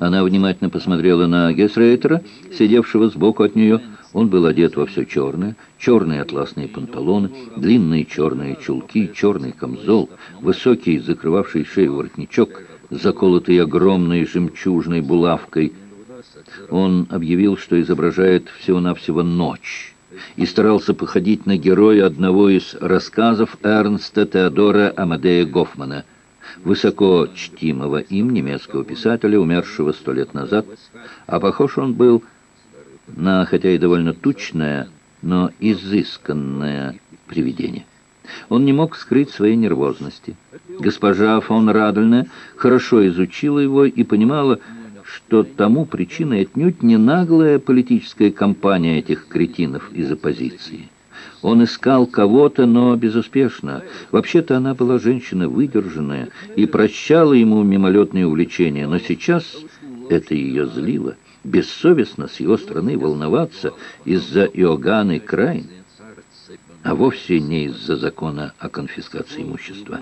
Она внимательно посмотрела на Гесрейтера, сидевшего сбоку от нее. Он был одет во все черное, черные атласные панталоны, длинные черные чулки, черный камзол, высокий, закрывавший шею воротничок, заколотый огромной жемчужной булавкой. Он объявил, что изображает всего-навсего ночь и старался походить на героя одного из рассказов Эрнста Теодора Амадея Гофмана, высоко чтимого им немецкого писателя, умершего сто лет назад, а похож он был на, хотя и довольно тучное, но изысканное привидение. Он не мог скрыть своей нервозности. Госпожа фон Радельне хорошо изучила его и понимала, что тому причиной отнюдь не наглая политическая кампания этих кретинов из оппозиции. Он искал кого-то, но безуспешно. Вообще-то она была женщина выдержанная и прощала ему мимолетные увлечения, но сейчас это ее злило. Бессовестно с его стороны волноваться из-за Иоганны Крайн, а вовсе не из-за закона о конфискации имущества.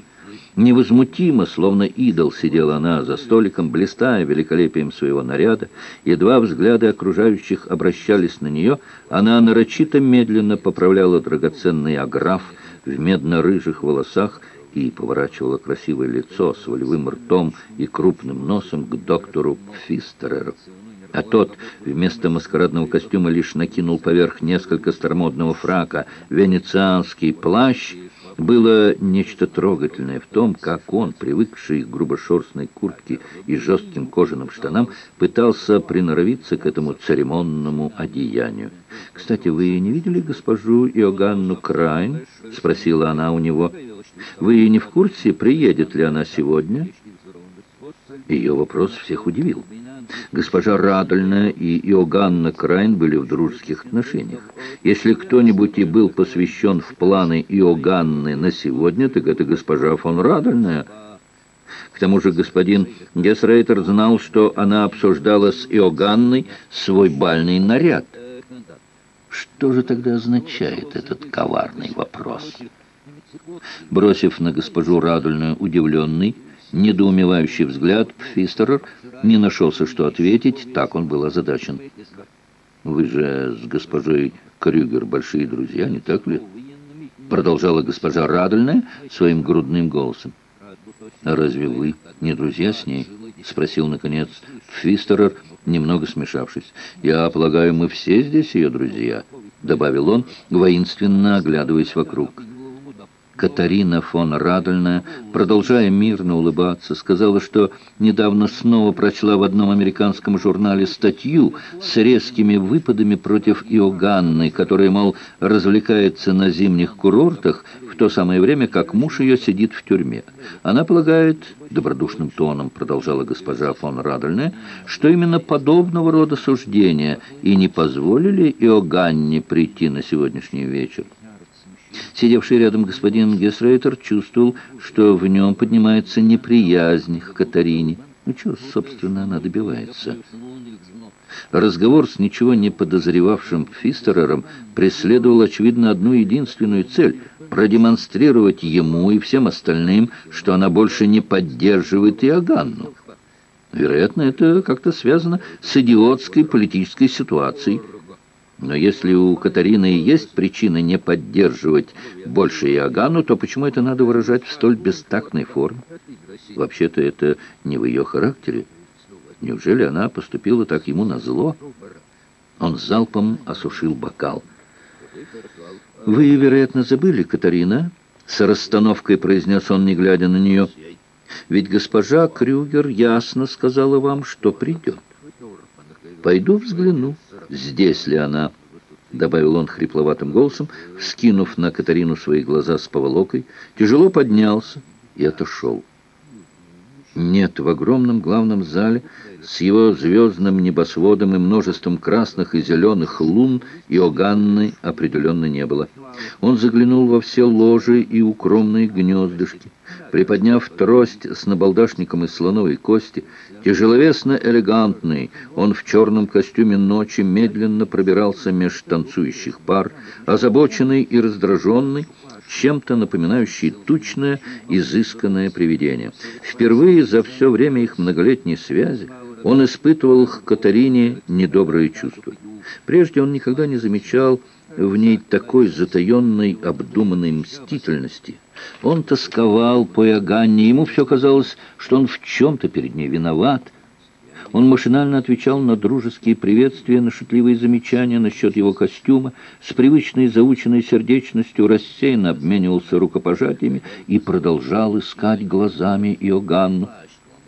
Невозмутимо, словно идол, сидела она за столиком, блистая великолепием своего наряда. Едва взгляды окружающих обращались на нее, она нарочито медленно поправляла драгоценный аграф в медно-рыжих волосах и поворачивала красивое лицо с волевым ртом и крупным носом к доктору Пфистереру. А тот вместо маскарадного костюма лишь накинул поверх несколько старомодного фрака венецианский плащ — было нечто трогательное в том, как он, привыкший к грубошерстной куртке и жестким кожаным штанам, пытался приноровиться к этому церемонному одеянию. «Кстати, вы не видели госпожу Иоганну Крайн?» — спросила она у него. «Вы не в курсе, приедет ли она сегодня?» Ее вопрос всех удивил. Госпожа Радольна и Иоганна Крайн были в дружеских отношениях. Если кто-нибудь и был посвящен в планы Иоганны на сегодня, так это госпожа фон Радольная. К тому же господин Гесрейтер знал, что она обсуждала с Иоганной свой бальный наряд. Что же тогда означает этот коварный вопрос? Бросив на госпожу Радульную удивленный, недоумевающий взгляд, Пфистерер не нашелся, что ответить, так он был озадачен. «Вы же с госпожой Крюгер большие друзья, не так ли?» Продолжала госпожа Радольная своим грудным голосом. «А разве вы не друзья с ней?» Спросил, наконец, Пфистерер, немного смешавшись. «Я полагаю, мы все здесь ее друзья», — добавил он, воинственно оглядываясь вокруг. Катарина фон Радольная, продолжая мирно улыбаться, сказала, что недавно снова прочла в одном американском журнале статью с резкими выпадами против Иоганны, которая, мол, развлекается на зимних курортах в то самое время, как муж ее сидит в тюрьме. Она полагает, добродушным тоном продолжала госпожа фон Радольная, что именно подобного рода суждения и не позволили Иоганне прийти на сегодняшний вечер. Сидевший рядом господин Гесрейтер чувствовал, что в нем поднимается неприязнь к Катарине. Ну, чего, собственно, она добивается? Разговор с ничего не подозревавшим Фистерером преследовал, очевидно, одну единственную цель – продемонстрировать ему и всем остальным, что она больше не поддерживает Иоганну. Вероятно, это как-то связано с идиотской политической ситуацией, но если у Катарины есть причина не поддерживать больше Иоганну, то почему это надо выражать в столь бестактной форме? Вообще-то это не в ее характере. Неужели она поступила так ему на зло? Он залпом осушил бокал. «Вы, вероятно, забыли, Катарина?» С расстановкой произнес он, не глядя на нее. «Ведь госпожа Крюгер ясно сказала вам, что придет. Пойду взгляну» здесь ли она?» — добавил он хрипловатым голосом, скинув на Катарину свои глаза с поволокой, тяжело поднялся и отошел. Нет, в огромном главном зале с его звездным небосводом и множеством красных и зеленых лун Иоганны определенно не было. Он заглянул во все ложи и укромные гнездышки. Приподняв трость с набалдашником из слоновой кости, тяжеловесно элегантный, он в черном костюме ночи медленно пробирался меж танцующих пар, озабоченный и раздраженный, чем-то напоминающий тучное, изысканное привидение. Впервые за все время их многолетней связи Он испытывал к Катарине недоброе чувство. Прежде он никогда не замечал в ней такой затаенной, обдуманной мстительности. Он тосковал по Иоганне, ему все казалось, что он в чем-то перед ней виноват. Он машинально отвечал на дружеские приветствия, на шутливые замечания насчет его костюма, с привычной заученной сердечностью рассеянно обменивался рукопожатиями и продолжал искать глазами Иоганну.